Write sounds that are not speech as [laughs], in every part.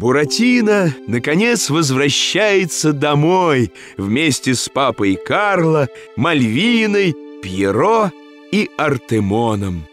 Буратино, наконец, возвращается домой вместе с папой Карло, Мальвиной, Пьеро и Артемоном.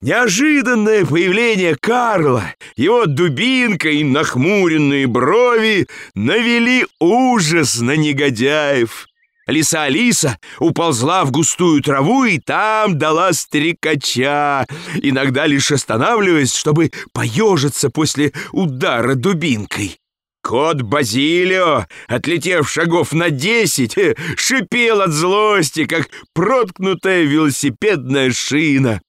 Неожиданное появление Карла, его дубинка и нахмуренные брови навели ужас на негодяев. Лиса Алиса уползла в густую траву и там дала стрекача, иногда лишь останавливаясь, чтобы поежиться после удара дубинкой. Кот Базилио, отлетев шагов на десять, шипел от злости, как проткнутая велосипедная шина.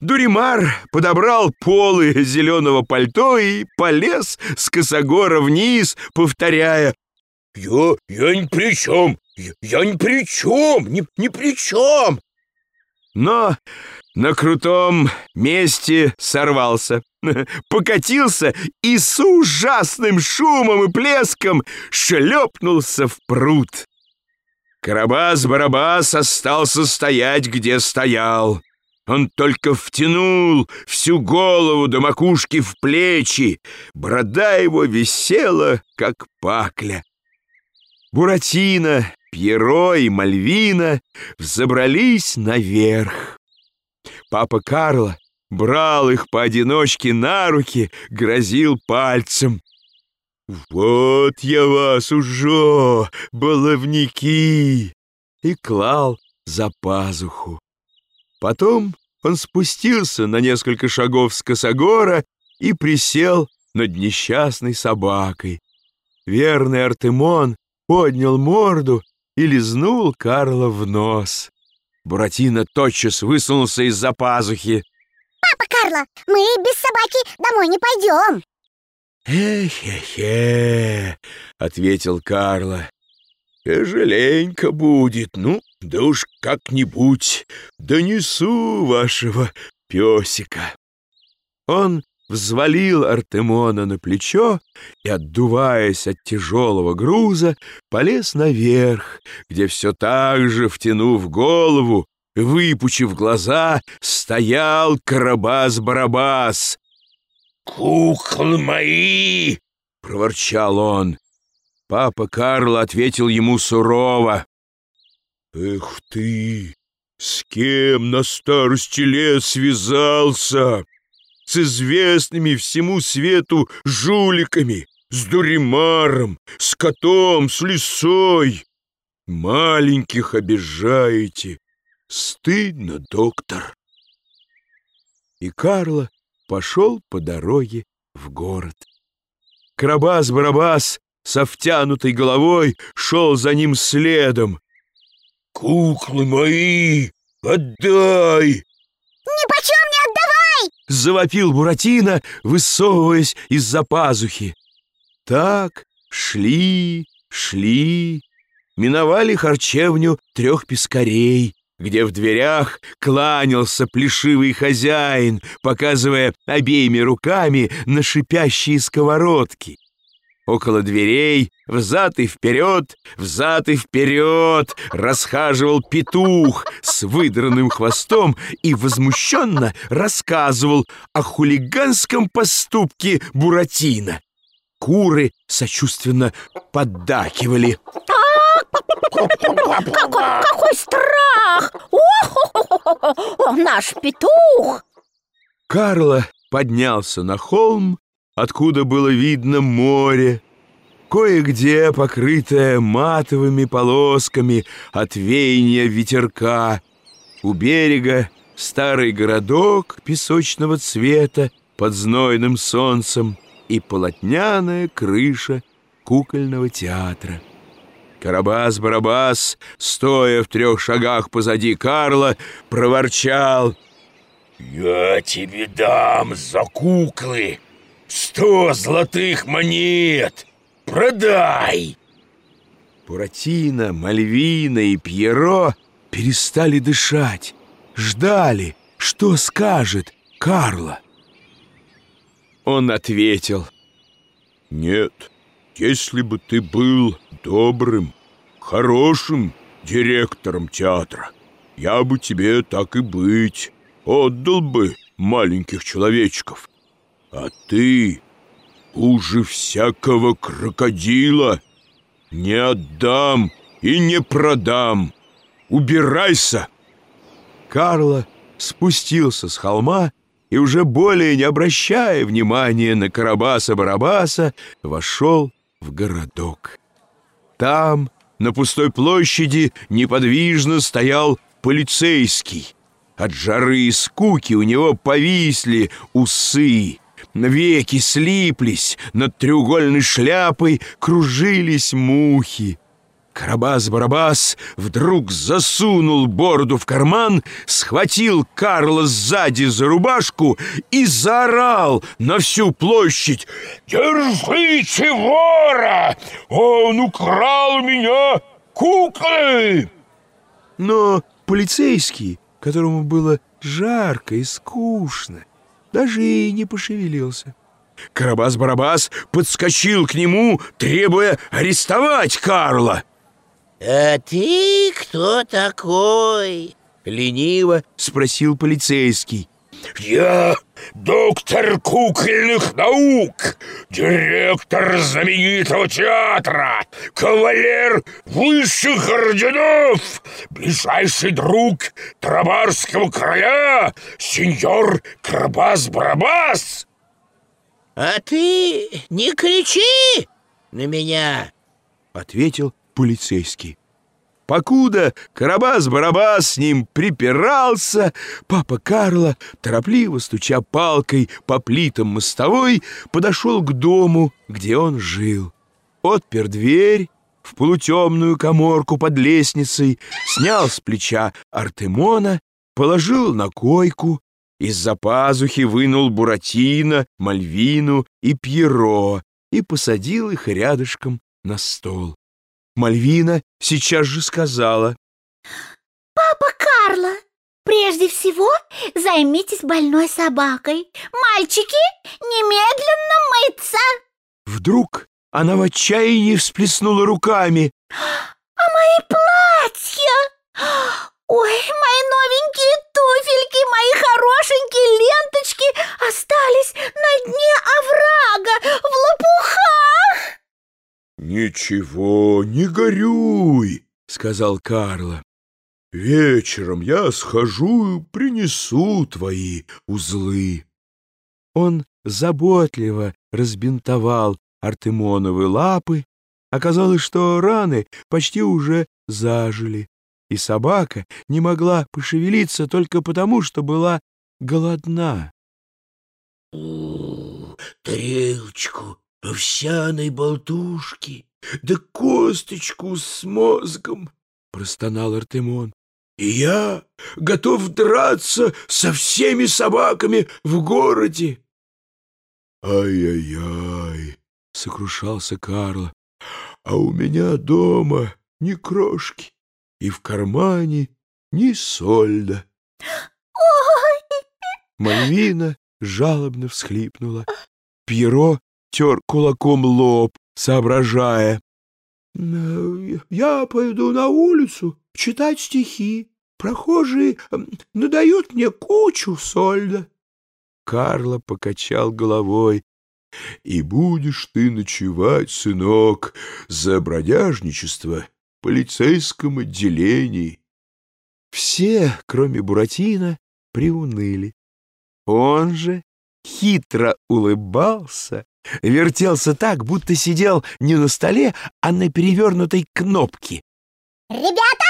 Дуримар подобрал полы зеленого пальто и полез с косогора вниз, повторяя «Я, я ни при чем, я, я ни при чем, ни, ни при чем!» Но на крутом месте сорвался, [laughs] покатился и с ужасным шумом и плеском шлепнулся в пруд. Карабас-барабас остался стоять, где стоял. Он только втянул всю голову до макушки в плечи. Борода его висела, как пакля. Буратино, Пьеро и Мальвина взобрались наверх. Папа Карло брал их поодиночке на руки, грозил пальцем. «Вот я вас уже, баловники!» и клал за пазуху. Потом он спустился на несколько шагов с косогора и присел над несчастной собакой. Верный Артемон поднял морду и лизнул Карла в нос. Буратино тотчас высунулся из-за пазухи. «Папа Карло, мы без собаки домой не пойдем!» «Эхе-хе!» — ответил Карло. «Тяжеленько будет, ну, да уж как-нибудь донесу вашего песика. Он взвалил Артемона на плечо и, отдуваясь от тяжелого груза, полез наверх, где все так же, втянув голову, выпучив глаза, стоял Карабас-Барабас. «Куклы мои!» — проворчал он. Папа Карл ответил ему сурово. «Эх ты! С кем на старости лет связался? С известными всему свету жуликами, с дуримаром, с котом, с лисой. Маленьких обижаете. Стыдно, доктор!» И Карло пошел по дороге в город. Карабас-барабас со втянутой головой шел за ним следом. «Куклы мои, отдай!» «Ни почем не отдавай!» — завопил Буратино, высовываясь из-за пазухи. Так шли, шли, миновали харчевню трех пескарей, где в дверях кланялся плешивый хозяин, показывая обеими руками на шипящие сковородки. Около дверей, взад и вперед, взад и вперед, расхаживал петух с выдранным хвостом и возмущенно рассказывал о хулиганском поступке Буратино. Куры сочувственно поддакивали. Какой, какой страх! О, наш петух! Карло поднялся на холм откуда было видно море, кое-где покрытое матовыми полосками от веяния ветерка. У берега старый городок песочного цвета под знойным солнцем и полотняная крыша кукольного театра. Карабас-барабас, стоя в трех шагах позади Карла, проворчал «Я тебе дам за куклы!» Сто золотых монет! Продай!» Буратино, Мальвина и Пьеро перестали дышать, ждали, что скажет Карло. Он ответил, «Нет, если бы ты был добрым, хорошим директором театра, я бы тебе так и быть отдал бы маленьких человечков. А ты хуже всякого крокодила не отдам и не продам. Убирайся!» Карло спустился с холма и, уже более не обращая внимания на Карабаса-Барабаса, вошел в городок. Там, на пустой площади, неподвижно стоял полицейский. От жары и скуки у него повисли усы, веки слиплись, над треугольной шляпой кружились мухи. Карабас-Барабас вдруг засунул бороду в карман, схватил Карла сзади за рубашку и заорал на всю площадь «Держите вора! Он украл у меня куклы!» Но полицейский, которому было жарко и скучно, даже и не пошевелился. Карабас-Барабас подскочил к нему, требуя арестовать Карла. «А ты кто такой?» — лениво спросил полицейский. «Я доктор кукольных наук, директор знаменитого театра, кавалер высших орденов, ближайший друг Трабарского короля, сеньор Карабас-Барабас!» «А ты не кричи на меня!» — ответил полицейский. Покуда Карабас-Барабас с ним припирался, папа Карло, торопливо стуча палкой по плитам мостовой, подошел к дому, где он жил. Отпер дверь в полутемную коморку под лестницей, снял с плеча Артемона, положил на койку, из-за пазухи вынул Буратино, Мальвину и Пьеро и посадил их рядышком на стол. Мальвина сейчас же сказала. Папа Карло, прежде всего займитесь больной собакой. Мальчики, немедленно мыться. Вдруг она в отчаянии всплеснула руками. А мои платья? Ой, мои новенькие туфельки, мои хорошенькие ленточки остались на дне оврага в лопухах. «Ничего, не горюй», — сказал Карло. «Вечером я схожу и принесу твои узлы». Он заботливо разбинтовал Артемоновы лапы. Оказалось, что раны почти уже зажили, и собака не могла пошевелиться только потому, что была голодна. «Тарелочку овсяной болтушки, да косточку с мозгом, — простонал Артемон. И я готов драться со всеми собаками в городе. Ай-яй-яй, — сокрушался Карло, — а у меня дома ни крошки и в кармане ни сольда. Ой! Мальвина жалобно всхлипнула. Пьеро тер кулаком лоб, соображая. «Я пойду на улицу читать стихи. Прохожие надают мне кучу сольда». Карло покачал головой. «И будешь ты ночевать, сынок, за бродяжничество в полицейском отделении». Все, кроме Буратино, приуныли. Он же хитро улыбался вертелся так, будто сидел не на столе, а на перевернутой кнопке. Ребята,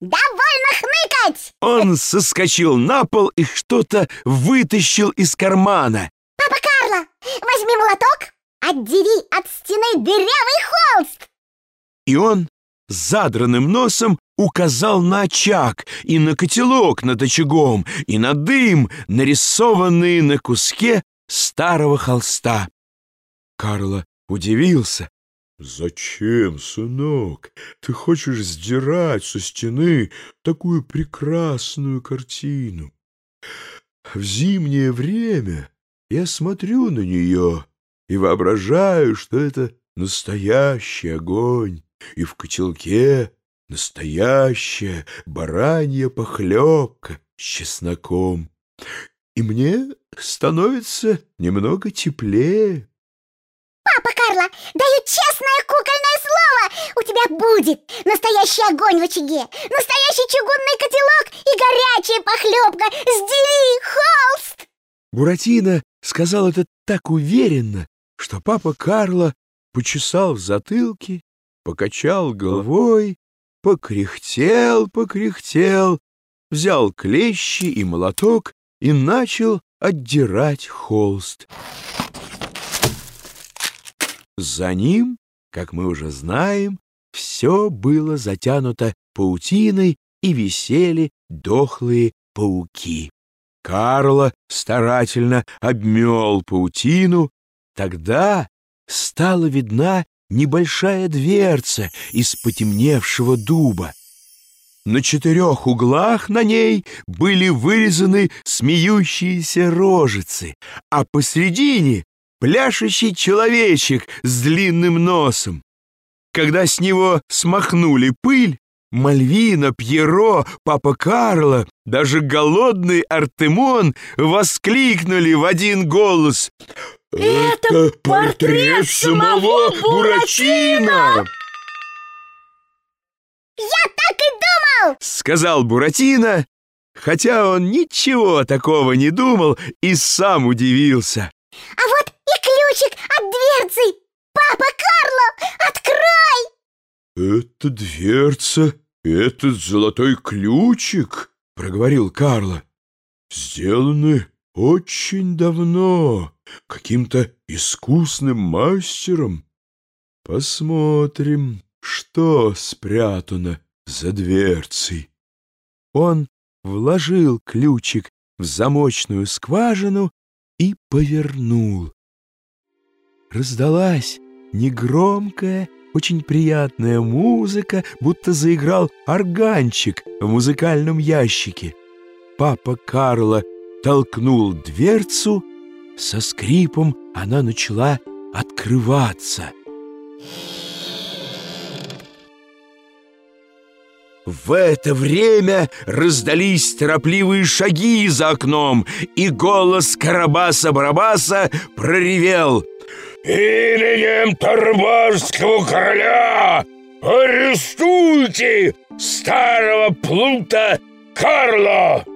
довольно хныкать! Он соскочил на пол и что-то вытащил из кармана. Папа Карло, возьми молоток, отдери от стены дырявый холст! И он задранным носом указал на очаг и на котелок над очагом и на дым, нарисованные на куске старого холста. Карло удивился. «Зачем, сынок? Ты хочешь сдирать со стены такую прекрасную картину? В зимнее время я смотрю на нее и воображаю, что это настоящий огонь, и в котелке настоящая баранья похлебка с чесноком. И мне становится немного теплее. Карло, даю честное кукольное слово! У тебя будет настоящий огонь в очаге, настоящий чугунный котелок и горячая похлебка с Диви холст! Буратино сказал это так уверенно, что папа Карло почесал в затылке, покачал головой, покряхтел, покряхтел, взял клещи и молоток и начал отдирать холст. За ним, как мы уже знаем, все было затянуто паутиной и висели дохлые пауки. Карло старательно обмел паутину, тогда стала видна небольшая дверца из потемневшего дуба. На четырех углах на ней были вырезаны смеющиеся рожицы, а посредине пляшущий человечек с длинным носом. Когда с него смахнули пыль, Мальвина, Пьеро, папа Карло, даже голодный Артемон воскликнули в один голос «Это портрет самого Буратино!» Я так и думал! Сказал Буратино, хотя он ничего такого не думал и сам удивился. А вот ключик от дверцы! Папа Карло, открой! «Это дверца, этот золотой ключик», — проговорил Карло, — «сделаны очень давно, каким-то искусным мастером. Посмотрим, что спрятано за дверцей». Он вложил ключик в замочную скважину и повернул. Раздалась негромкая, очень приятная музыка, будто заиграл органчик в музыкальном ящике. Папа Карло толкнул дверцу, со скрипом она начала открываться. В это время раздались торопливые шаги за окном, и голос Карабаса-Барабаса проревел «Именем Тарбарского короля арестуйте старого плута Карла!»